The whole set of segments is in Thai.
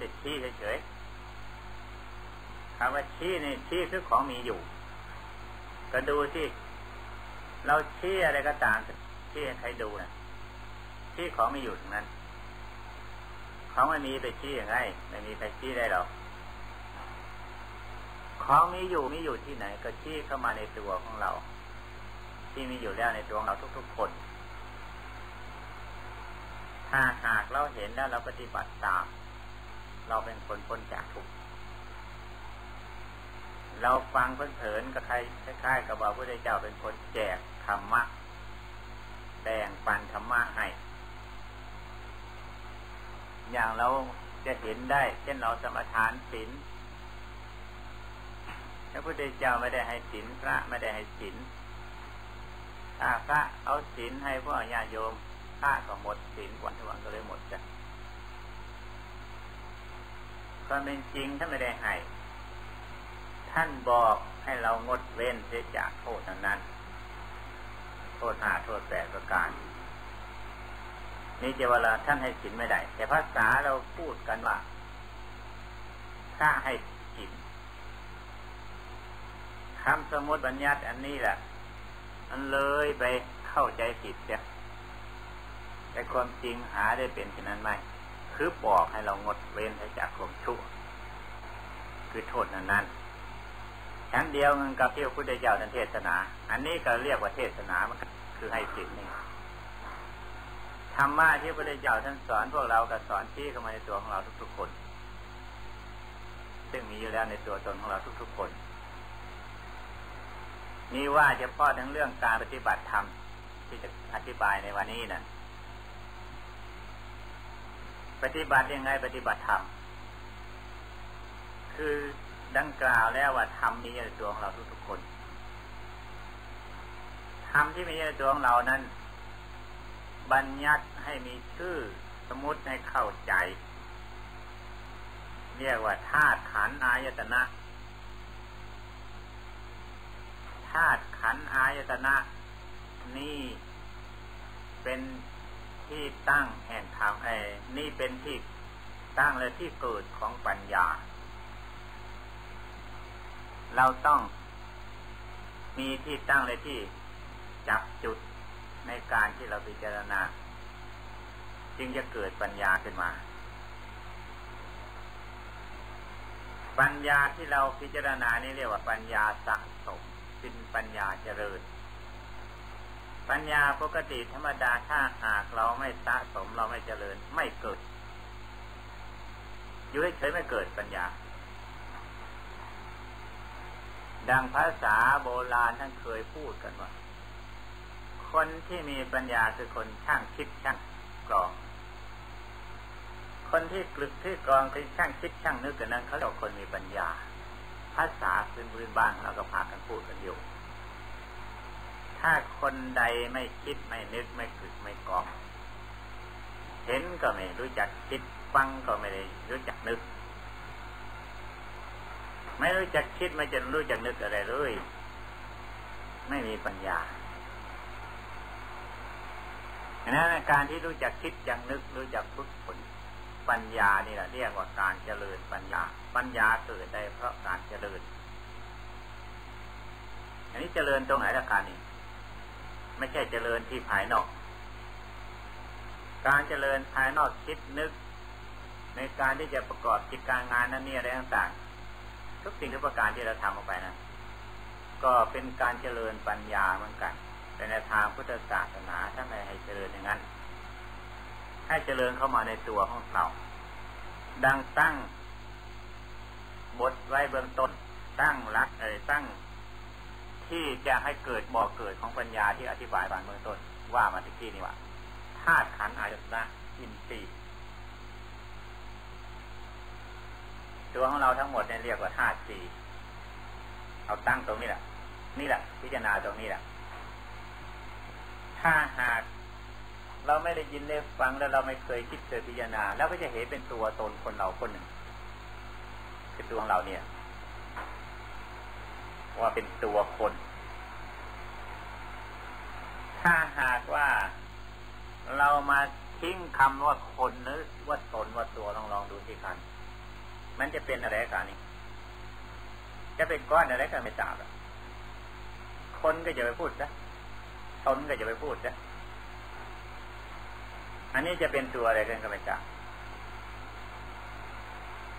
แต่ชี้เฉยๆคำว่าชี้นี่ชี้คือของมีอยู่ ก็ดูที่เราชี้อะไรก็ตามชี้ให้ใครดูนะชี้ของมีอยู่ตรงนั้น ของไม่มีไปชี้ยังไงไม่มีใครชี้ได้หรอกของมีอยู่มีอยู่ที่ไหน ก็ชี้เข้ามาในตัวของเรา ที่มีอยู่แล้วในตัวของเราทุกๆคนถ้าหากเราเห็นแล้วเราปฏิบัติตาม เราเป็นคนพ้นจากทุกข์เราฟังเพลินๆกับใครคล้ายๆกับว่าพระพุทธเจ้าเป็นคนแจกธรรมะแบ่งปันธรรมะให้ อย่างเราจะเห็นได้ เช่นเราสมทานศีลพระพุทธเจ้าไม่ได้ให้ศีลพระไม่ได้ให้ศีลถ้าพระเอาศีลให้พวกญาโยมพระก็หมดศีลวันทุกวันก็เลยหมดจ้ะ ก็เป็นจริงถ้านไม่ได้ให้ ท่านบอกให้เรางดเว้นเสียจากโทษนั้น โทษหาโทษแปดประการนี่จะเวลาท่านให้ศีลไม่ได้ แต่ภาษาเราพูดกันว่าถ้าให้ศีลคำสมมติบัญญัติอันนี้แหละมันเลยไปเข้าใจผิดเนี่ยแต่ความจริงหาได้เป็นเช่นนั้นไหม คือบอกให้เรางดเว้นจากความชั่ว คือโทษนั้นนั้นชั้นเดียวกันกับที่พระพุทธเจ้าท่านเทศนา อันนี้ก็เรียกว่าเทศนามันคือให้สิ่งนี้ธรรมะที่พระพุทธเจ้าท่านสอนพวกเราก็สอนที่เข้ามาในตัวของเราทุกๆคน ซึ่งมีอยู่แล้วในตัวตนของเราทุกๆคนนี่ว่าเฉพาะทั้งเรื่องการปฏิบัติธรรมที่จะอธิบายในวันนี้นะ่ะ ปฏิบัติยังไงปฏิบัติธรรมคือดังกล่าวแล้วว่าธรรมมีในตัวของเราทุกๆคนธรรมที่มีในตัวของเรานั้น บัญญัติให้มีชื่อสมมติให้เข้าใจ เรียกว่าธาตุขันธ์อายตนะธาตุขันธ์อายตนะ นี่เป็น ที่ตั้งแห่งธรรมเอนี่เป็นที่ตั้งและที่เกิดของปัญญา เราต้องมีที่ตั้งและที่จับจุดในการที่เราพิจารณา จึงจะเกิดปัญญาขึ้นมา ปัญญาที่เราพิจารณานี่เรียกว่าปัญญาสะสมเป็นปัญญาเจริญ ปัญญาปกติธรรมดาถ้าหากเราไม่สะสมเราไม่เจริญไม่เกิด อยู่เฉยไม่เกิดปัญญา ดังภาษาโบราณท่านเคยพูดกันว่า คนที่มีปัญญาคือคนช่างคิดช่างกรอง คนที่กลึกที่กรองคือช่างคิดช่างนึกกันนั้นเขาเรียกคนมีปัญญา ภาษาพื้นพื้นบ้านเราก็พากันพูดกันอยู่ ถ้าคนใดไม่คิดไม่นึกไม่ฝึกไม่กอง เห็นก็ไม่รู้จักคิดฟังก็ไม่ได้รู้จักนึก ไม่รู้จักคิดไม่จะรู้จักนึกอะไรเลย ไม่มีปัญญาดังนั้นการที่รู้จักคิดจักนึกรู้จักฝึกฝนปัญญานี่แหละเรียกว่าการเจริญปัญญา ปัญญาเกิดได้เพราะการเจริญอันนี้เจริญตรงไหนละการนี้ ไม่ใช่เจริญที่ภายนอก การเจริญภายนอกคิดนึก ในการที่จะประกอบกิจการงานนั้นนี่อะไรต่างๆ ทุกสิ่งทุกประการที่เราทำออกไปนะก็เป็นการเจริญปัญญาเหมือนกันแต่ในทางพุทธศาสนาถ้าไม่ให้เจริญอย่างนั้น ให้เจริญเข้ามาในตัวของเรา ดังตั้งบทไว้เบื้องต้น ตั้งรักเอ่ยตั้ง ที่จะให้เกิดบ่อเกิดของปัญญาที่อธิบายบางเบื้องต้น ว่ามาที่นี่ว่าธาตุขันธ์อายตนะอินทรีย์ตัวของเราทั้งหมดเนี่ยเรียกว่าธาตุสี่เอาตั้งตรงนี้แหละ นี่แหละ พิจารณาตรงนี้แหละ ถ้าหากเราไม่ได้ยินได้ฟังแล้วเราไม่เคยคิดเคยพิจารณา แล้วก็จะเห็นเป็นตัวตนคนเราคนหนึ่งเป็นตัวของเราเนี่ย ว่าเป็นตัวคน ถ้าหากว่าเรามาทิ้งคำว่าคนนึกว่าตนว่าตัวลองลองดูที่กันมันจะเป็นอะไรกันนี่จะเป็นก้อนอะไรก็ไม่ทราบคนก็จะไปพูดซะตนก็จะไปพูดซะอันนี้จะเป็นตัวอะไรกันก็ไม่ทราบ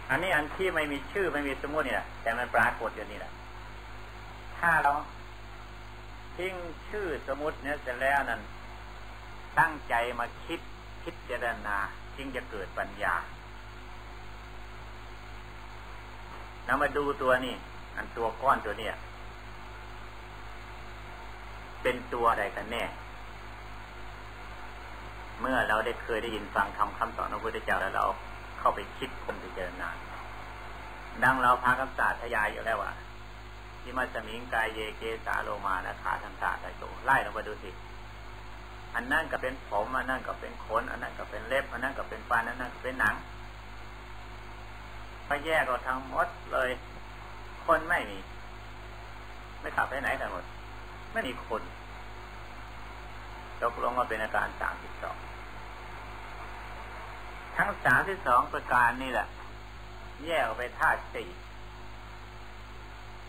อันนี้อันที่ไม่มีชื่อไม่มีสมมตินี่แหละแต่มันปรากฏอยู่นี่แหละ ถ้าเราทิ้งชื่อสมมติเนี่ยเสร็จแล้วนั้นตั้งใจมาคิดคิดเจรณาจึงจะเกิดปัญญาเรามาดูตัวนี้อันตัวก้อนตัวเนี้ยเป็นตัวอะไรกันแน่ เมื่อเราได้เคยได้ยินฟังคำคำสอนของพระพุทธเจ้าแล้วเราเข้าไปคิดคนไปเจรณาดังเราพาคำสาธยายอยู่แล้วว่า ที่มาสมิงกายเยเกสาโลมานะขาทันตาไตโตไล่ลงมาดูสิ อันนั่นก็เป็นผมอันนั่นก็เป็นขน อันนั้นก็เป็นเล็บ อันนั้นก็เป็นฟันอันนั้นก็เป็นหนังก็แยกเราทั้งหมดเลย คนไม่มี ไม่ขับไปไหนกันหมด ไม่มีคนตกลงว่าเป็นอาการสามสิบสองทั้งสามสิบสองประการนี่แหละ แยกออกไปธาตุสี่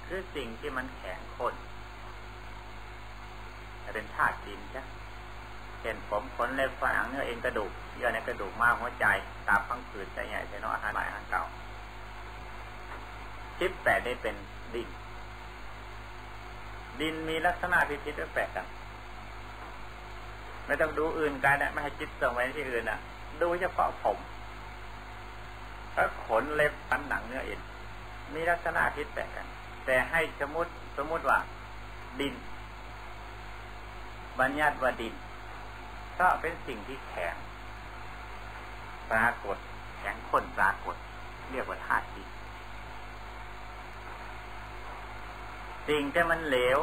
คือสิ่งที่มันแข็งคนจะเป็นธาตุดินใช่เช่นผมขนเล็บฝันเนื้อเอ็นกระดูกเยื่อในกระดูกมากหัวใจตาพังผืดใจใหญ่ใจน้อยอาหารใหม่อาหารเก่าชิปแปดได้เป็นดิน ดินมีลักษณะพิชิตแปลกกัน ไม่ต้องดูอื่นกันนะไม่ให้จิตส่งไปที่อื่นอะ ดูเฉพาะผมถ้าขนเล็บฟันหนังเนื้อเอ็นมีลักษณะพิษแปลกกัน แต่ให้สมมติสมมติว่า ดิน บัญญัติว่าดิน ก็เป็นสิ่งที่แข็งปรากฏ แข็งข้นปรากฏ เรียกว่าธาตุดินสิ่งที่มันเหลว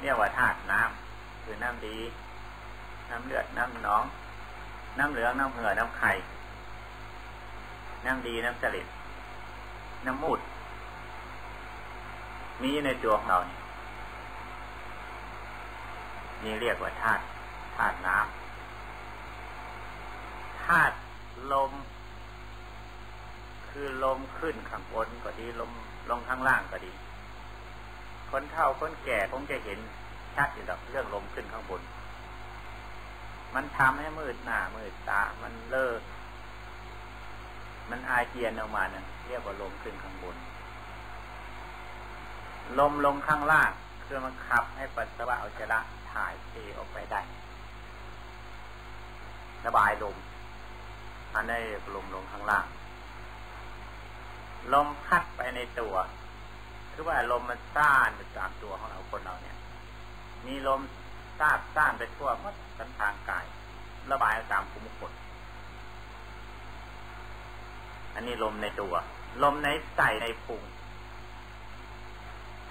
เรียกว่าธาตุน้ำคือน้ำดี น้ำเลือด น้ำหนอง น้ำเหลือง น้ำเหือ น้ำไข่ น้ำดี น้ำสลิดน้ำมูด มีในตัวของเราเนี่ยนี่เรียกว่าธาตุธาตุน้ำธาตุลม คือลมขึ้นข้างบนก็ดีลมลงข้างล่างก็ดี คนเฒ่าคนแก่คงจะเห็นชัดอยู่ดับเรื่องลมขึ้นข้างบน มันทำให้มืดหน้ามืดตา มันเลิก มันอาเจียนออกมานั่นเรียกว่าลมขึ้นข้างบน ลมลงข้างล่างคือมันขับให้ปัสสาวะอุจจาระถ่ายเทออกไปได้ระบายลมอันได้ลมลงข้างล่าง ลมพัดไปในตัวคือว่าลมมันซ่านไปตามตัวของเราคนเราเนี่ย มีลมซาบซ่านไปทั่วมัดสันทางกาย ระบายตามภูมิขนอันนี้ลมในตัว ลมในใสในพุง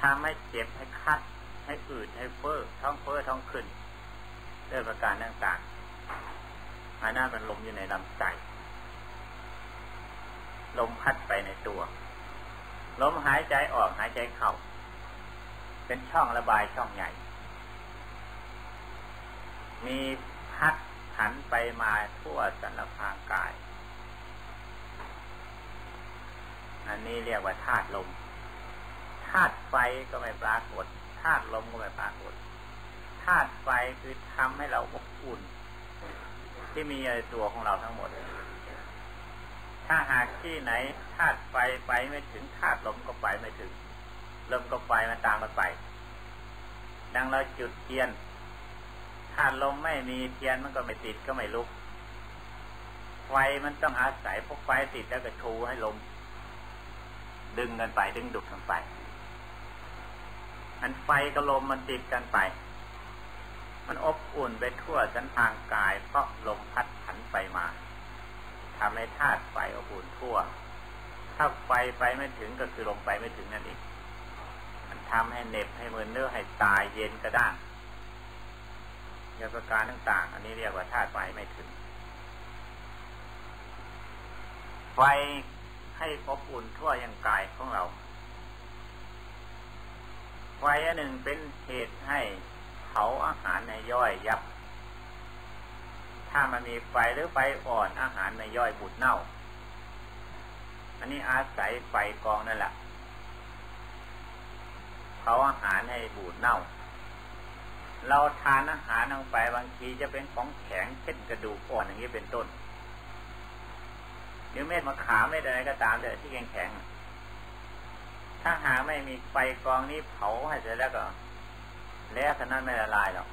ทำให้เจ็บให้คัด ให้อืดให้เฟ้อท้องเฟ้อท้องขึ้นด้วยประการต่างๆอันนั้นมันลมอยู่ในลำไส้ลมพัดไปในตัว ลมหายใจออกหายใจเข้า เป็นช่องระบายช่องใหญ่ มีพัดหันไปมาทั่วสารพางกาย อันนี้เรียกว่าธาตุลม ธาตุไฟก็ไม่ปรากฏธาตุลมก็ไม่ปรากฏธาตุไฟคือทำให้เราอบอุ่น ที่มีในตัวของเราทั้งหมด ถ้าหากที่ไหนธาตุไฟไปไม่ถึงธาตุลมก็ไปไม่ถึงลมก็ไปมาตามมาไป ดังเราจุดเทียนธาตุลมไม่มีเทียนมันก็ไม่ติดก็ไม่ลุก ไฟมันต้องอาศัยพวกไฟติดแล้วก็ชูให้ลม ดึงกันไปดึงดุดกันไป มันไฟกับลมมันติดกันไป มันอบอุ่นไปทั่วสันทางกาย เพราะลมพัดผันไปมาทำให้ธาตุไฟอบอุ่นทั่ว ถ้าไฟไปไม่ถึงก็คือลมไปไม่ถึงนั่นเองมันทำให้เน็บให้มือเนื้อให้ตายเย็นกระด้างยาประการต่างๆ อันนี้เรียกว่าธาตุไฟไม่ถึง ไฟให้อบอุ่นทั่วยังกายของเรา ไฟอันหนึ่งเป็นเหตุให้เผาอาหารในย่อยยับ ถ้ามันมีไฟหรือไฟอ่อนอาหารในย่อยบุดเน่า อันนี้อาศัยไฟกองนั่นแหละเผาอาหารให้บูดเน่า เราทานอาหารลงไปบางทีจะเป็นของแข็งเช่นกระดูกอ่อนอย่างนี้เป็นต้นหรือเม็ดมะขามเม็ดอะไรก็ตามเลยที่แข็งแข็ง ถ้าหาไม่มีไฟกองนี้เผาให้เสร็จแล้วก็แล้วขนาดไม่ละลายหรอก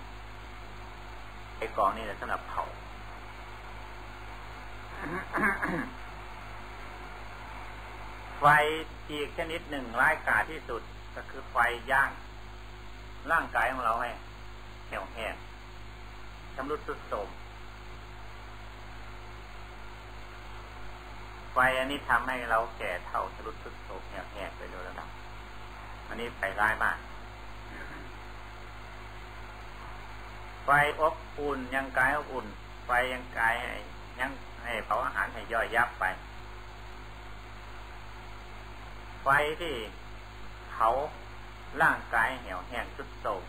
ไฟกองนี่แหละสำหรับเผาไฟอีกชนิดหนึ่งร้ายกาจที่สุดก็คือไฟย่าง ร่างกายของเราให้แห้วแห้งชำรุดสุดโทมไฟอันนี้ทำให้เราแก่เท่าชำรุดสุดโทมแห้วแห้งไปโดยระดับ อันนี้ไฟร้ายมาก ไฟอบอุ่นยังกายอบอุ่น ไฟยังกายยังให้เผาอาหารให้ย่อยยับไป ไฟที่เผาร่างกายเหี่ยวแห้งสุดโต่ง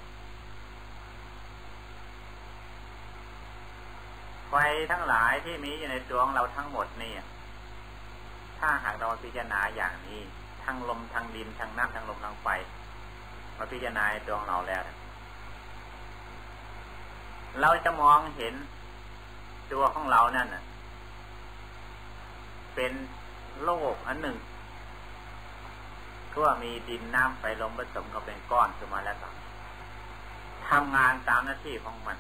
ไฟทั้งหลายที่มีอยู่ในตัวงเราทั้งหมดนี่ถ้าหากเราพิจารณาอย่างนี้ ทั้งลมทั้งดินทั้งน้ำทั้งลมทั้งไฟมาพิจารณาในตัวของเราแล้ว เราจะมองเห็นตัวของเรานั่นน่ะเป็นโลกอันหนึ่งทั่วมีดินน้ำไฟลมผสมกันเป็นก้อนขึ้นมาแล้วก็ทำงานตามหน้าที่ของมัน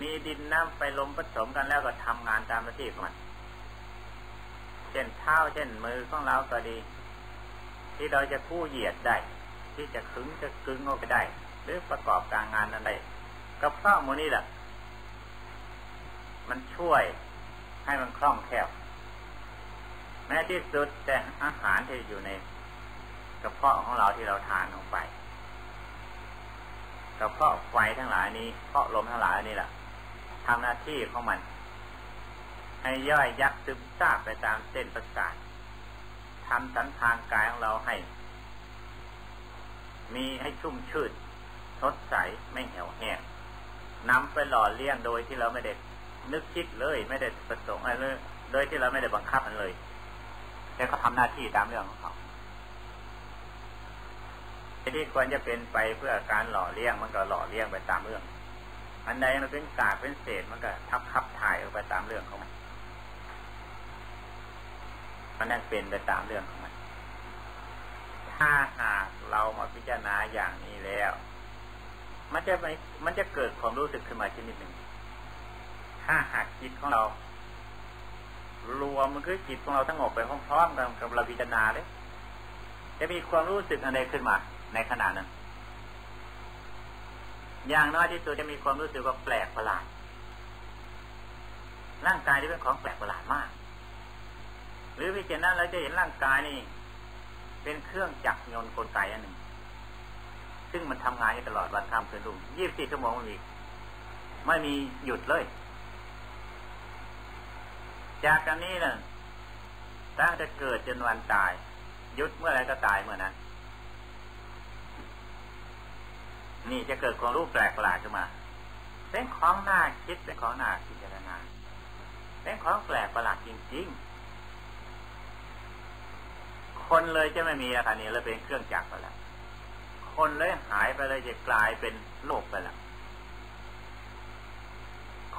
มีดินน้ำไฟลมผสมกันแล้วก็ทำงานตามหน้าที่ของมัน เช่นเท้าเช่นมือของเราก็ดี ที่เราจะกู้เหยียดได้ ที่จะขึงจะกึงออกไปได้ หรือประกอบการงานนั้นได้กับข้าวมูนี่แหละมันช่วยให้มันคล่องแคล่วแม้ที่สุดแต่อาหารที่อยู่ในกระเพาะของเราที่เราทานลงไปกระเพาะไฟทั้งหลายนี้เพาะลมทั้งหลายนี่แหละทำหน้าที่ของมัน ให้ย่อยยัก ซึมซาบไปตามเส้นประสาททำสันทางกายของเราให้ มีให้ชุ่มชื่นสดใสไม่เหี่ยวแห้งนำไปหล่อเลี้ยงโดยที่เราไม่ได้นึกคิดเลยไม่ได้ประสงค์อะไรเลยโดยที่เราไม่ได้บังคับมันเลยแต่เขาทำหน้าที่ตามเรื่องของเขาที่ควรจะเป็นไปเพื่อการหล่อเลี้ยงมันก็หล่อเลี้ยงไปตามเรื่อง อันใดมันเป็นกากเป็นเศษมันก็ทับคับถ่ายออกไปตามเรื่องของมัน มันนั่นเป็นไปตามเรื่องของมัน ถ้าหากเรามาพิจารณาอย่างนี้แล้ว มันจะไม่มันจะเกิดความรู้สึกขึ้นมาชนิดหนึ่ง ถ้าหากจิตของเรา รวมมันคือจิตของเราทั้งหมดไปพร้อมๆกันกับเราพิจารณาเลย จะมีความรู้สึกอะไรขึ้นมา ในขณะนั้น อย่างน้อยที่สุดจะมีความรู้สึกว่าแปลกประหลาดร่างกายที่เป็นของแปลกประหลาดมาก หรือพิจารณาเราจะเห็นร่างกายนี่ เป็นเครื่องจักรยนต์กลไกอันหนึ่ง ซึ่งมันทำงานตลอดวันค่ำคืนรุ่งยี่สิบสี่ชั่วโมงมันมีไม่มีหยุดเลย จากกันนี้นะตั้งแต่เกิดจนวันตาย ยุดเมื่อไรก็ตายเมื่อนั้นนี่จะเกิดความรู้แปลกประหลาดขึ้นมา เป็นของน่าคิดเป็นของน่าพิจารณาเป็นของแปลกประหลาดจริง ๆ คนเลยจะไม่มีอะไรนี้เลยเป็นเครื่องจักรไปแล้ว คนเลยหายไปเลยจะกลายเป็นโลกไปแล้ว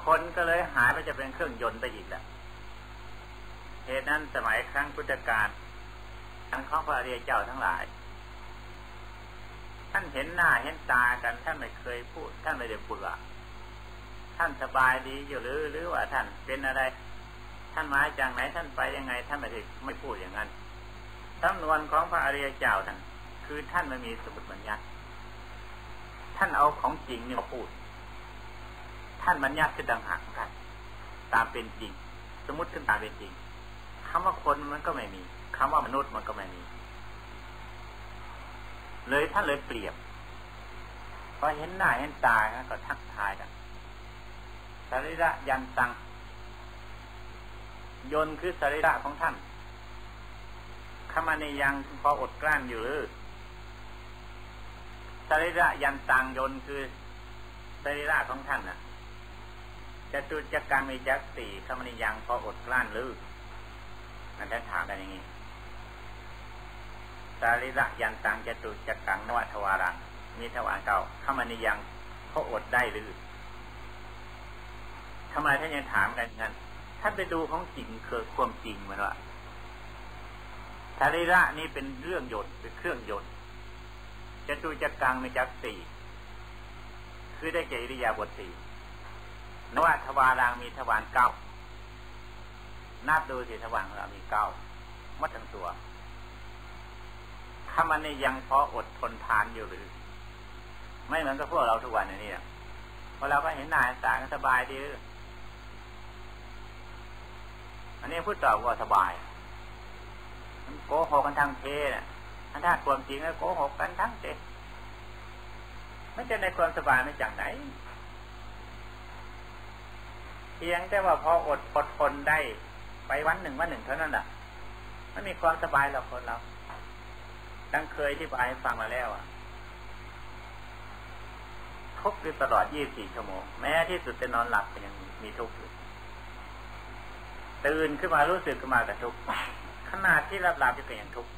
คนก็เลยหายไปจะเป็นเครื่องยนต์ไปอีกแล้วเหตุนั้นสมัยครั้งพุทธกาลทั้งข้อพระเรียเจ้าทั้งหลาย ท่านเห็นหน้าเห็นตากันท่านไม่เคยพูด ท่านไม่ได้พูดว่าท่านสบายดีอยู่หรือหรือว่าท่านเป็นอะไร ท่านมาจากไหนท่านไปยังไง ท่านไม่ได้ไม่พูดอย่างนั้น จำนวนของพระอริยเจ้าท่านคือท่านไม่มีสมุดบัญญัติ ท่านเอาของจริงนี่มาพูด ท่านบัญญัติคือดังหักกันตามเป็นจริง สมมติขึ้นตามเป็นจริงคำว่าคนมันก็ไม่มีคำว่ามนุษย์มันก็ไม่มี เลยท่านเลยเปรียบพอเห็นหน้าเห็นตาก็ทักทายกันสรีระยันตังยนคือสรีระของท่าน ขมาในยังพออดกลั้นอยู่หรือสรีระยันตังยนคือสรีระของท่านน่ะจะตุจักกังมีจักสี่ขมาในยังพออดกลั้นหรืออันนั้นถามกันอย่างนี้สาริระยันตังจตุจักกังนวัทวารังมีทวารเก่าข้ามันยังเขาอดได้หรือทำไมท่านยังถามกันงั้นท่านไปดูของจริงคือความจริงมันว่า สาริระนี้เป็นเรื่องยนต์เป็นเครื่องยนต์จตุจักกังมีจักสี่คือได้เกิริยาบทสี่นวัทวารังมีทวารเก้านับดูสิทวารเรามีเก้ามัดทั้งตัวถ้ามันยังพออดทนทานอยู่หรือ ไม่เหมือนกับพวกเราทุกวันนี้เพราะเราก็เห็นนายสารสบายดี อันนี้พูดต่อว่าสบาย โกหกกันทั้งเทนะถ้าความจริงแล้วโกหกกันทั้งเทไม่จะในความสบายไม่จากไหน เพียงแต่ว่าพออดอดทนได้ไปวันหนึ่งวันหนึ่งเท่านั้นแหละไม่มีความสบายหรอกคนเราดังเคยที่ไปฟังมาแล้วอะทุกข์อยู่ตลอด 24 ชั่วโมง แม้ที่สุดจะนอนหลับก็ยังมีทุกข์อยู่ตื่นขึ้นมารู้สึกขึ้นมาแต่ทุกข์ ขนาดที่หลับหลับก็นอยังทุกข์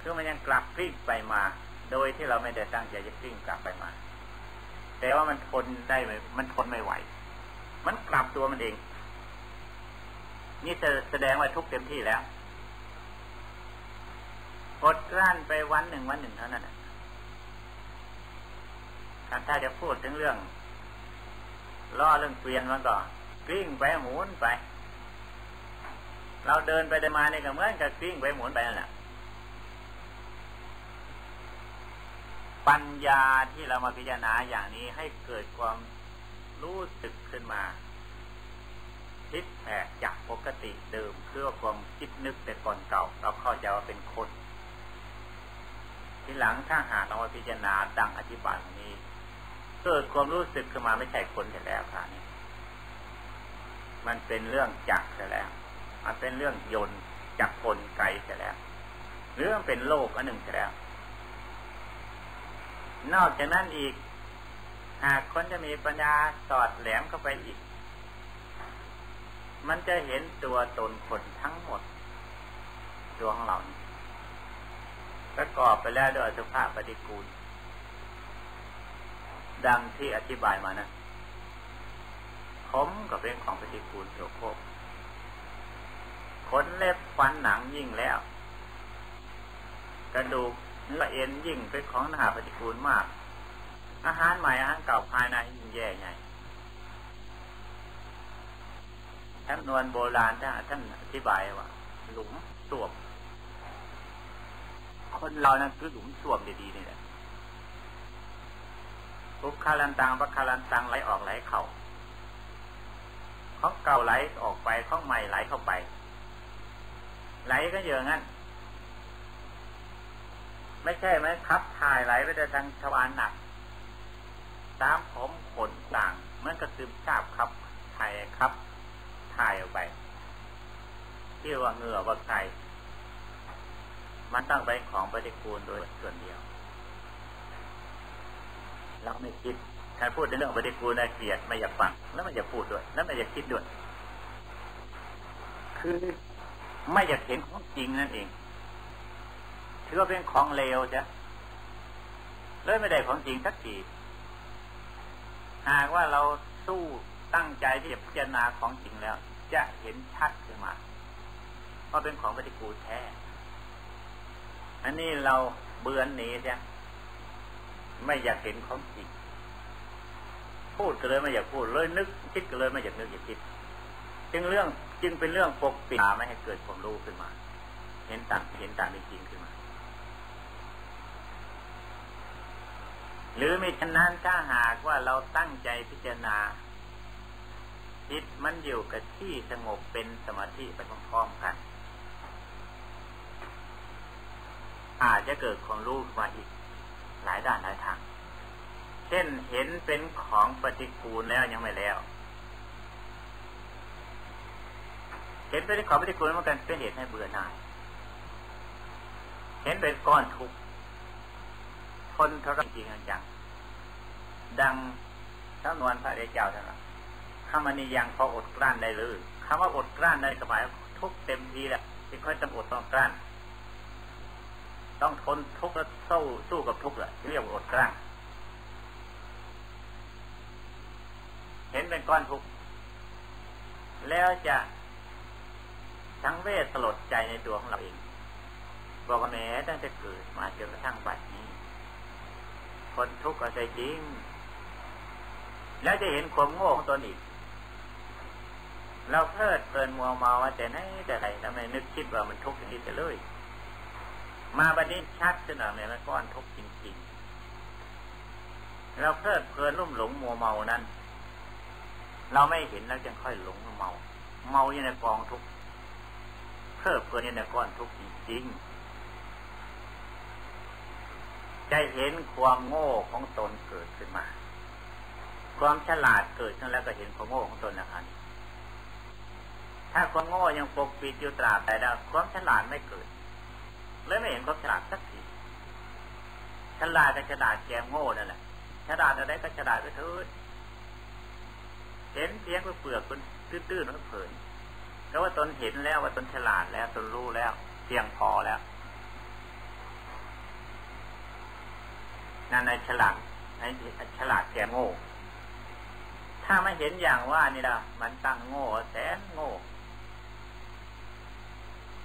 คือมันยังกลับกลิ้งไปมา โดยที่เราไม่ได้ตั้งใจจะกลิ้งกลับไปมา แต่ว่ามันทนได้ไหมมันทนไม่ไหว มันกลับตัวมันเอง นี่จะแสดงว่าทุกข์เต็มที่แล้วอดกลั้นไปวันหนึ่งวันหนึ่งเท่านั้นถ้าจะพูดถึงเรื่องล่อเรื่องเปลี่ยนมันก็กลิ้งไปหมุนไป เราเดินไปเดินมาเนี่ยก็เหมือนกับกลิ้งไปหมุนไปนั่นแหละปัญญาที่เรามาพิจารณาอย่างนี้ให้เกิดความรู้สึกขึ้นมาคิดแผกจากปกติเดิมเพื่อความคิดนึกแต่ก่อนเก่า เราเข้าใจว่าเป็นคน ทีหลังถ้าหากเราพิจารณาดังอธิบายนี้ เกิดความรู้สึกขึ้นมาไม่ใช่คนแต่แล้วค่ะนี่มันเป็นเรื่องจักแต่แล้ว มันเป็นเรื่องยนต์จักกลไกแต่แล้วหรือมันเป็นโลกอันหนึ่งแต่แล้ว นอกจากนั้นอีก หากคนจะมีปัญญาสอดแหลมเข้าไปอีก มันจะเห็นตัวตนคนทั้งหมดตัวของเราประกอบไปแล้วด้วยสุภาพปฏิกูล ดังที่อธิบายมานะผมก็เป็นของปฏิกูลโสโครก ขนเล็บฟันหนังยิ่งแล้ว กระดูกเนื้อเอ็นยิ่งเป็นของหนาปฏิกูลมาก อาหารใหม่อาหารเก่าภายในยิ่งแย่ไงท่านนวลโบราณท่านอธิบายว่า หลุมตวบคนเรานั้นคือหลุมส่วมดีๆนี่แหละปุคาลันตังปคาลันตังไหลออกไหลเข้าของเก่าไหลออกไปของใหม่ไหลเข้าไป ไหลก็เยอะงั้น ไม่ใช่ไหมครับถ่ายไหลไปแต่ทางทวารหนัก ตามผมขนต่างมันก็ซึมซาบครับถ่ายครับถ่ายออกไปที่ว่าเหงื่อว่าใครมันต้องไปของปฏิกูลโดยส่วนเดียวเราไม่คิดใครพูดในเรื่องปฏิกูลน่าเกลียดไม่อยากฟัง แล้วไม่อยากพูดด้วย แล้วไม่อยากคิดด้วย คือ ไม่อยากเห็นของจริงนั่นเองถือว่าเป็นของเลวจ้ะเลยไม่ได้ของจริงสักทีหากว่าเราสู้ตั้งใจที่จะพิจารณาของจริงแล้ว จะเห็นชัดขึ้นมาว่าเป็นของปฏิกูลแท้ อันนี้เราเบือนหนีจ้ะไม่อยากเห็นของจริงพูดก็เลยไม่อยากพูดเลยนึกคิดก็เลยไม่อยากนึกอยากคิด จึงเรื่อง จึงเป็นเรื่องปกปิดไม่ให้เกิดความรู้ขึ้นมา เห็นตามเห็นตามเป็นจริงขึ้นมา หรือไม่ฉะนั้นถ้าหากว่าเราตั้งใจพิจารณาจิตมันอยู่กับที่สงบเป็นสมาธิไปพร้อมๆกัน อาจจะเกิดความรู้มาอีก หลายด้านหลายทาง เช่นเห็นเป็นของปฏิกูลแล้วยังไม่แล้ว เห็นเป็นของปฏิกูลมันกันเป็นเหตุให้เบื่อหน่าย เห็นเป็นก้อนทุกข์ทนทรจริงจัง ดังทั้งนวลพระเดชเจ้าท่านละข้ามันนี่ยังพออดกลั้นได้เลยคำว่าอดกลั้นในสมัยทุกเต็มทีแหละที่ค่อยต้องอดต้องกลั้น ต้องทนทุกข์และสู้สู้กับทุกข์แหละเรียกว่าอดกลั้น เห็นเป็นก้อนทุกข์แล้วจะ ทั้งเวทสลดใจในตัวของเราเอง บอกว่าแม้ตั้งแต่เกิดมาจนกระทั่งบัดนี้ คนทุกข์ก็ใจจริง แล้วจะเห็นความโง่ของตนอีก เราเพลิดเพลินมัวเมาว่าแต่ไหนแต่ไรแล้วไมนึกคิดว่ามันทุกข์อย่างนี้จะเลย มาบัดนี้ชัดขึ้นหน่อยมันก้อนทุกข์จริงๆ เราเพลิดเพลินรุ่มหลงมัวเมานั้น เราไม่เห็นแล้วจึงค่อยหลงเมา เมาอยู่ในกองทุกข์ เพลิดเพลินอยู่ในก้อนทุกข์จริงๆจะเห็นความโง่ของตนเกิดขึ้นมา ความฉลาดเกิดขึ้นแล้วก็เห็นความโง่ของตนนะครับถ้าความโง่ยังปกปิดอยู่ตราบใดแล้วความฉลาดไม่เกิดเลยไม่เห็นความฉลาดสักทีฉลาดแต่ฉลาดแกมโง่นั่นแหละฉลาดอะไรก็ฉลาดไปเถิดเห็นเพียงเปลือกคนตื้นๆแล้วเพลิน ก็ว่าตนเห็นแล้วว่าตนฉลาดแล้วตนรู้แล้วเพียงพอแล้วนั่นในฉลาดในฉลาดแกโง่ ถ้าไม่เห็นอย่างว่านี่ละมันตั้งโง่แสนโง่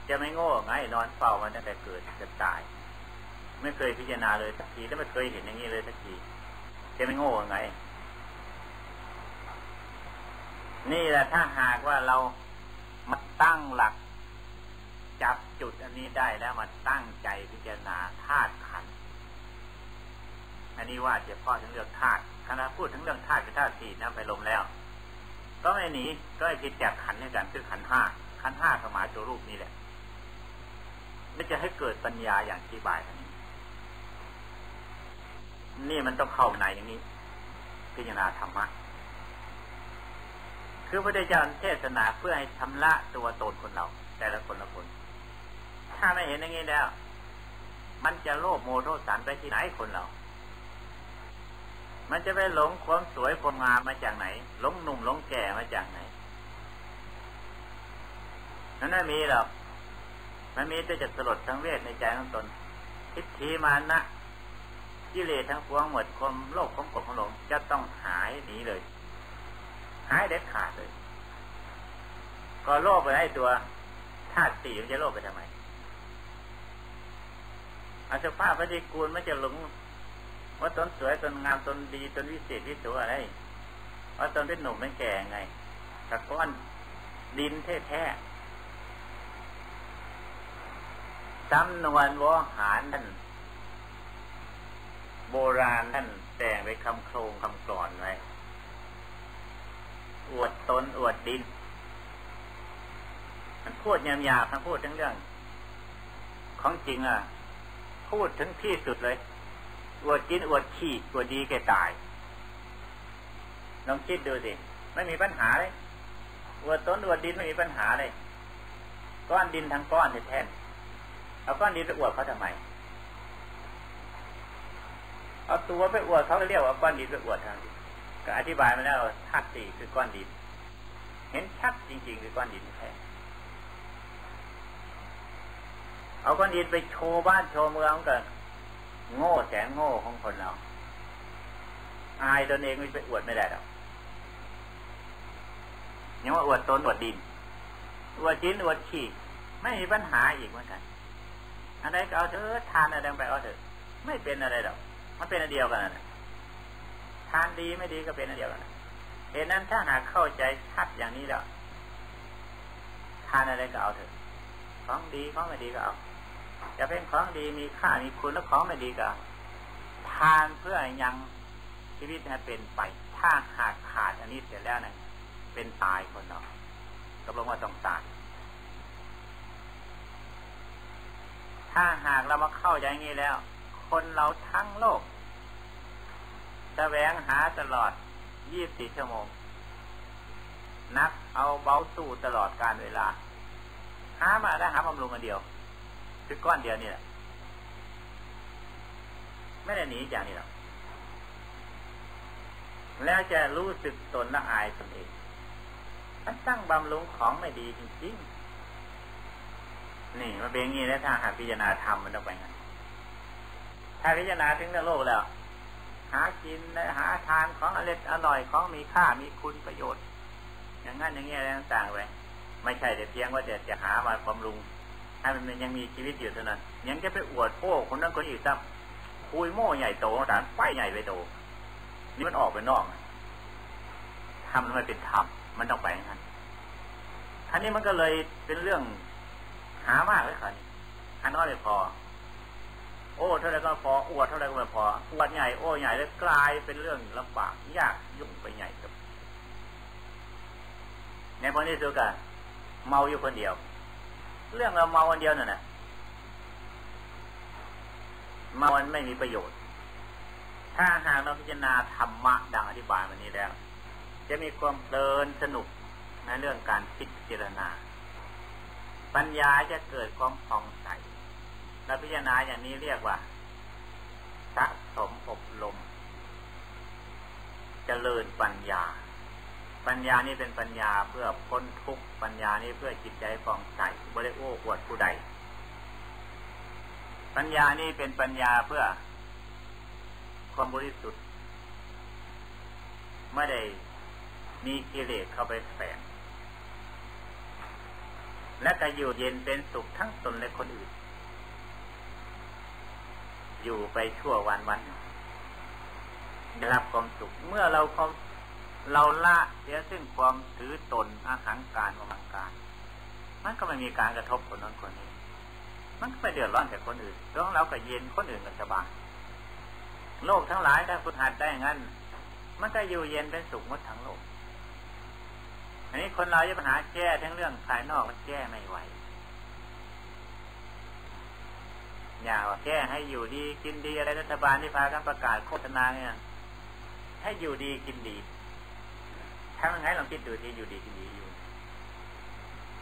จะไม่โง่ไงนอนเฝ้ามันตั้งแต่เกิดจะตาย ไม่เคยพิจารณาเลยสักทีแล้วไม่เคยเห็นอย่างนี้เลยสักทีจะไม่โง่ไง นี่แหละถ้าหากว่าเรา มาตั้งหลัก จับจุดอันนี้ได้แล้วมาตั้งใจพิจารณาธาตุขัน อันนี้ว่าจะพาะถึงเรื่องธาตุคณะพูดถึงเรื่องธาตุคือธาตุสี่น้ำไปลมแล้ว ก็ไม่หนีก็ให้คิดจากขันในการคือขันห้าขันห้าสมาตัวรูปนี้แหละไม่จะให้เกิดปัญญาอย่างที่บายอันนี้ นี่มันต้องเข้าในอย่างนี้ พิจารณาธรรมะ คือพระเจ้าเทศนาเพื่อให้ชำระตัวตนคนเรา แต่ละคนละคน ถ้าไม่เห็นอย่างนี้แล้ว มันจะโลภโมโทสันไปที่ไหนคนเรา มันจะไปหลงความสวยความงามมาจากไหน หลงหนุ่มหลงแก่มาจากไหนนั้นไม่มีหรอกมันมีแต่จะสลดทั้งเวทในใจของตนทิฏฐิมานะกิเลสทั้งปวงหมดความโลภความโกรธความหลงจะต้องหายหนีเลย หายเด็ดขาดเลย ก็โลภไปให้ตัวธาตุสี่มันจะโลภไปทำไมอาสภาพปฏิกูลมันจะหลงว่าตนสวยตนงามตนดีตนวิเศษวิโสอะไรว่าตนเป็นหนุ่มเป็นแก่ไงตะก้อนดินแท้ๆจำนวนวหารนั่นโบราณท่านแต่งไปคำโครงคำกรอนไว้ อวดตนอวดดิน มันพูดยามยามันพูดทั้งเรื่อง ของจริงอะ พูดถึงที่สุดเลย อวดกินอวดขี้อวดดีแก่ตายลองคิดดูสิไม่มีปัญหาเลยอวดตนอวดดินไม่มีปัญหาเลย ก้อนดินทั้งก้อนแท้ๆเอาก้อนดินไปอวดเขาทำไมเอาตัวไปอวดเขาเรียกว่าก้อนดินไปอวดทาง ก็อธิบายมาแล้วธาตุสี่คือก้อนดิน เห็นชัดจริง ๆ คือก้อนดินแท้เอาก้อนดินไปโชว์บ้านโชว์เมืองกันโง่แสนโง่ของคนเราอายตนเองไม่ไปอวดไม่ได้หรอกยังว่าอวดตนอวดดิน อวดจินอวดขี้ไม่มีปัญหาอีกเหมือนกันอะไรก็เอาเถอะทานอะไรไปเอาเถอะไม่เป็นอะไรหรอกมันเป็นอันเดียวกันนะ ทานดีไม่ดีก็เป็นอันเดียวกันเหตุนั้นถ้าหากเข้าใจชัดอย่างนี้แล้วทานอะไรก็เอาเถอะ ของดีของไม่ดีก็เอาจะเป็นของดีมีค่ามีคุณแล้วของไม่ดีก็ทานเพื่อยังชีวิตให้เป็นไป ถ้าหากขาดอันนี้เสร็จแล้วนะเป็นตายคนเราตกลงว่าต้องตายถ้าหากเรามาเข้าใจงี้แล้ว คนเราทั้งโลก แสวงหาตลอดยี่สิบสี่ชั่วโมง นักเอาเบาสู้ตลอดการเวลา หามาได้หาบำรุงอันเดียว คือก้อนเดียวนี่แหละ ไม่ได้หนีจากนี่หรอกแล้วจะรู้สึกตนละอายตนเองมันตั้งบำรุงของไม่ดีจริงๆ นี่มันเป็นอย่างนี้แล้วถ้าหากพิจารณาธรรมมันต้องไปงั้นถ้าพิจารณาถึงเรื่องโลกแล้วากินหาทานของอร่อยอร่อยของมีค่ามีคุณประโยชน์ อย่างนั้นอย่างนี้อะไรต่างๆไปไม่ใช่แต่เพียงว่าจะจะหามาบำรุงให้มันยังมีชีวิตอยู่เท่านั้นยังจะไปอวดโอ้คนนั้นคนอีกซ้ำคุยโม่ใหญ่โตฐานไฟใหญ่ไปโตนี่มันออกไปนอกทำทำไมเป็นธรรมมันต้องไปอย่างนั้นอันนี้มันก็เลยเป็นเรื่องหามากเลยค่ะอันน้อยเลยพอ โอ้เท่าไรก็พออวดเท่าไรก็ไม่พออวดใหญ่โอ้ใหญ่แล้วกลายเป็นเรื่องลำบากยากยุ่งไปใหญ่กับในพอนี้สุกันเมาอยู่คนเดียว เรื่องเราเมาคนเดียวนั่นะเมามันไม่มีประโยชน์ ถ้าหากเราพิจารณาธรรมะดังอธิบายวันนี้แล้ว จะมีความเพลินสนุกในเรื่องการพิจารณา ปัญญาจะเกิดความผ่องใเราพิจารณาอย่างนี้เรียกว่าสะสมอบรมเจริญปัญญา ปัญญานี้เป็นปัญญาเพื่อพ้นทุกข์ปัญญานี้เพื่อจิตใจผ่องใสบริโอ้อวดผู้ใด ปัญญานี้เป็นปัญญาเพื่อความบริสุทธิ์ไม่ได้มีกิเลสเข้าไปแฝงและก็อยู่เย็นเป็นสุขทั้งตนและคนอื่น อยู่ไปชั่ววันวันได้รับความสุข เมื่อเราเขาเราละเสียซึ่งความถือตนอาหารการมังการ มันก็ไม่มีการกระทบคนนั้นคนนี้ มันก็ไม่เดือดร้อนแต่คนอื่นแล้วเราก็เย็นคนอื่นก็สบายโลกทั้งหลายถ้าคุณหัดได้งั้น มันก็อยู่เย็นเป็นสุขหมดทั้งโลก อันนี้คนเราจะปัญหาแก้ทั้งเรื่องภายนอกมันแก้ไม่ไหว อย่าว่าแก้ให้อยู่ดีกินดีอะไรรัฐบาลที่พากันประกาศโฆษณาเนี่ย ให้อยู่ดีกินดีทำยังไงลองคิดดูที่อยู่ดีกินดีอยู่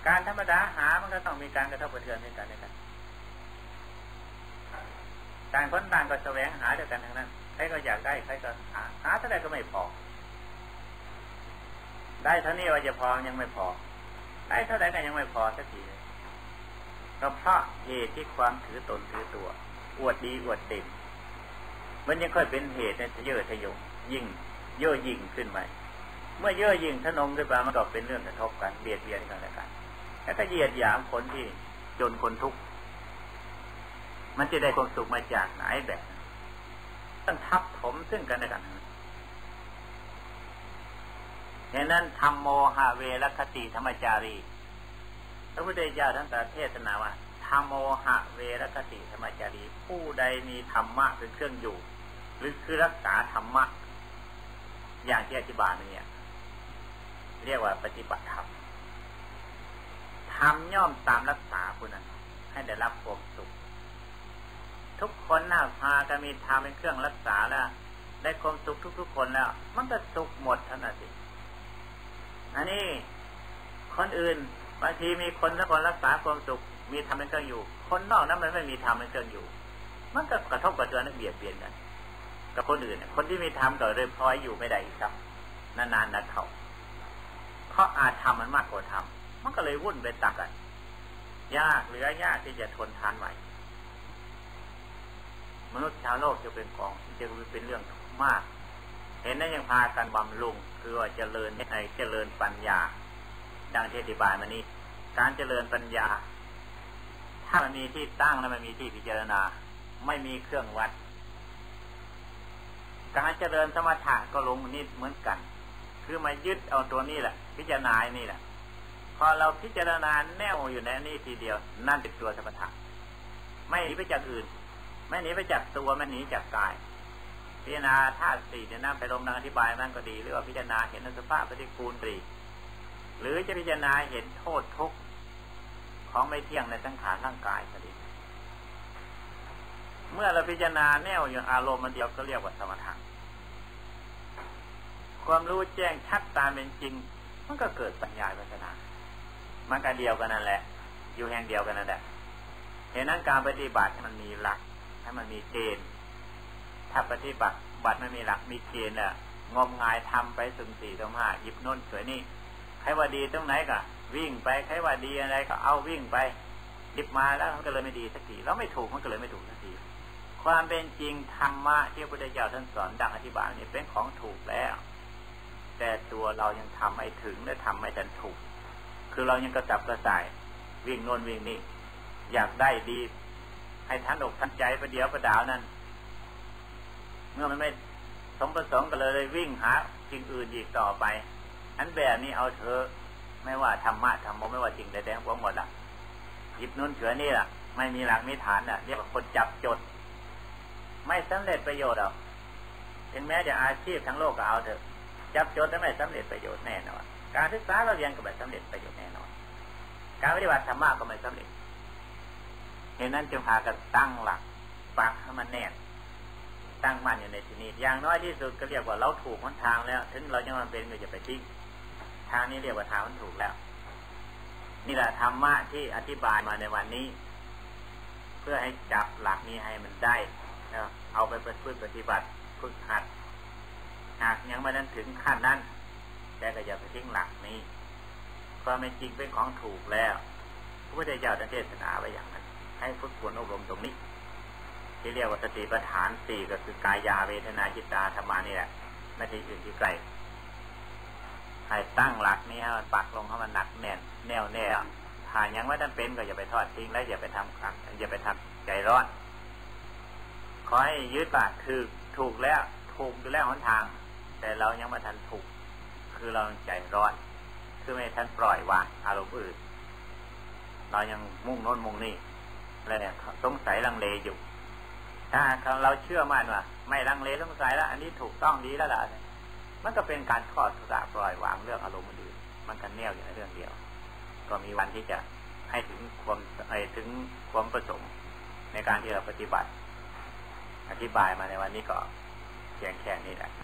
การธรรมดาหามันก็ต้องมีการกระทบกระเทือนด้วยกันด้วยกันต่างคนต่างก็แสวงหาด้วยกันทั้งนั้นใครก็อยากได้ใครก็หาหาเท่าไรก็ไม่พอ ได้เท่านี้ว่าจะพอยังไม่พอ ได้เท่าไหร่ก็ยังไม่พอสักทีเลย ก็เพราะเหตุที่ความถือตนถือตัว อวดดีอวดเต็มมันยังค่อยเป็นเหตุในเยอะทะยงยิ่งเย่อยิ่งขึ้นไปเมื่อเย่อยิ่งทะนงขึ้นไปมันก็เป็นเรื่องกระทบกันเบียดเบียนกันแล้วกันแล้วก็เหยียดหยามคนที่จนคนทุกข์มันจะได้ความสุขมาจากไหนแบบต้องทับถมซึ่งกันและกันฉะนั้นธรรมโมหะเวรคติธรรมจารี พระพุทธเจ้าท่านตรัสเทศนาว่าธรรมโมหะเวรคติธรรมจารี ผู้ใดมีธรรมะเป็นเครื่องอยู่ หรือคือรักษาธรรมะ อย่างที่อธิบายเนี่ยเรียกว่าปฏิบัติธรรมทำย่อมตามรักษาผู้นั้นให้ได้รับความสุข ทุกคนน่าพากันมีธรรมเป็นเครื่องรักษาแล้ว ได้ความสุขทุก ๆ คนแล้ว มันก็สุขหมดทั้งนั้นสิอันนี้คนอื่น บางทีมีคนสักคนรักษาความสุข มีทำเป็นเครื่องอยู่ คนนอกนั้นมันไม่มีทำเป็นเครื่องอยู่ มันก็กระทบกระเทือนเบียดเบียนกัน กับคนอื่น คนที่มีทำก็เลยพลอยอยู่ไม่ได้อีกครับ นานๆนัดเขาเพราะอาจทำมันมากกว่าทำมันก็เลยวุ่นไปตักกันยากเหลือยากที่จะทนทานไหวมนุษย์ชาวโลกจะเป็นกองจะเป็นเรื่องมาก เห็นนั้นยังพากันบำรุงคือว่าเจริญในเจริญปัญญา ดังที่อธิบายมานี้ การเจริญปัญญา ถ้ามันมีที่ตั้งและมันมีที่พิจารณา ไม่มีเครื่องวัด การเจริญสมถะก็ลงนิดเหมือนกัน คือมายึดเอาตัวนี้แหละ พิจารณานี่แหละ พอเราพิจารณาแน่วอยู่ในนี้ทีเดียว นั่นเป็นตัวสมถะไม่หนีไปจากอื่น ไม่หนีไปจากตัวไม่หนีจากกายพิจารณาธาตุสี่เนี่ยนะไปลงดังอธิบายนั่นก็ดี หรือว่าพิจารณาเห็นสภาพปฏิกูลตรี หรือจะพิจารณาเห็นโทษทุกข์ของไม่เที่ยงในสังขารร่างกายก็ดี เมื่อเราพิจารณาแนวอย่างอารมณ์มันเดียวก็เรียกว่าสมถะความรู้แจ้งชัดตามเป็นจริง มันก็เกิดปัญญาปัญนามันก็เดียวกันนั่นแหละ อยู่แห่งเดียวกันนั่นแหละเห็นนั้นการปฏิบัติมันมีหลักให้มันมีเกณฑ์ ถ้าปฏิบัติบัตรไม่มีหลักมีเกณฑ์อะงมงายทำไปสุ่มสี่สุ่มห้าหยิบน้นสวยนี่ ใครว่าดีตรงไหนก็วิ่งไปใครว่าดีอะไรก็เอาวิ่งไปดิบมาแล้วมันก็เลยไม่ดีสักทีแล้วไม่ถูกมันก็เลยไม่ถูกสักทีความเป็นจริงธรรมะที่พระพุทธเจ้าท่านสอนดังอธิบายนี่เป็นของถูกแล้ว แต่ตัวเรายังทำไม่ถึงและทำไม่ทันถูก คือเรายังกระจับกระส่าย วิ่งโน่นวิ่งนี่อยากได้ดี ให้ทันอกทันใจประเดี๋ยวประดาวนั้นเมื่อมันไม่สมประสงค์ก็เลยวิ่งหาสิ่งอื่นอีกต่อไป อันแบบนี้เอาเธอไม่ว่าธรรมะธรรมโมไม่ว่าจริงใดๆพวกหมดละหยิบนุ่นเฉือนี่ล่ะ ไม่มีหลักมีฐานอะเรียกว่าคนจับจด ไม่สำเร็จประโยชน์หรอกถึงแม้จะอาชีพทั้งโลกก็เอาเถอะ จับจดแต่ไม่สำเร็จประโยชน์แน่นอนการศึกษาเราเรียนก็ไม่สำเร็จประโยชน์แน่นอน การปฏิบัติธรรมะก็ไม่สำเร็จเห็นนั้นจึงพากันตั้งหลักปักให้มันแน่นตั้งมั่นอยู่ในที่นี้อย่างน้อยที่สุดก็เรียกว่าเราถูกหนทางแล้ว ถึงเรายังมันเป็นก็จะไปทิ้ง ทางนี้เรียกว่าทางมันถูกแล้ว นี่แหละธรรมะที่อธิบายมาในวันนี้ เพื่อให้จับหลักนี้ให้มันได้แล้วเอาไปประพฤติปฏิบัติฝึกหัดหากยังไม่นั้นถึงขั้นนั้นแต่ก็อย่าไปทิ้งหลักนี้ความเป็นจริงเป็นของถูกแล้วพระพุทธเจ้าท่านเทศนาไว้อย่างนั้น ให้ฝึกฝนอบรมตรงนี้ ที่เรียกว่าสติปัฏฐานสี่ก็คือกายาเวทนาจิตตาธรรมานี่แหละไม่ใช่อื่นที่ไกล ให้ตั้งหลักนี้ให้มันปักลงให้มันหนักแน่นแน่วแน่หายังไม่ทันเป็นก็อย่าไปทอดทิ้งและอย่าไปทำครับอย่าไปทำใจร้อน ขอให้ยึดปากคือถูกแล้วถูกอยู่แล้วหนทาง แต่เรายังไม่ทันถูก คือเราใจร้อน คือไม่ทันปล่อยวางอารมณ์อื่น เรายังมุ่งโน้นมุ่งนี่แล้วเนี่ยสงสัยลังเลอยู่ ถ้าเราเชื่อมั่นว่าไม่ลังเลสงสัยแล้ว อันนี้ถูกต้องดีแล้วล่ะ มันก็เป็นการทอดสะปล่อยวางเรื่องอารมณ์อื่นมันกันแนวอยู่ในเรื่องเดียว ก็มีวันที่จะให้ถึงความให้ถึงความประสงค์ในการที่เราปฏิบัติ อธิบายมาในวันนี้ก็แค่นี้แหละ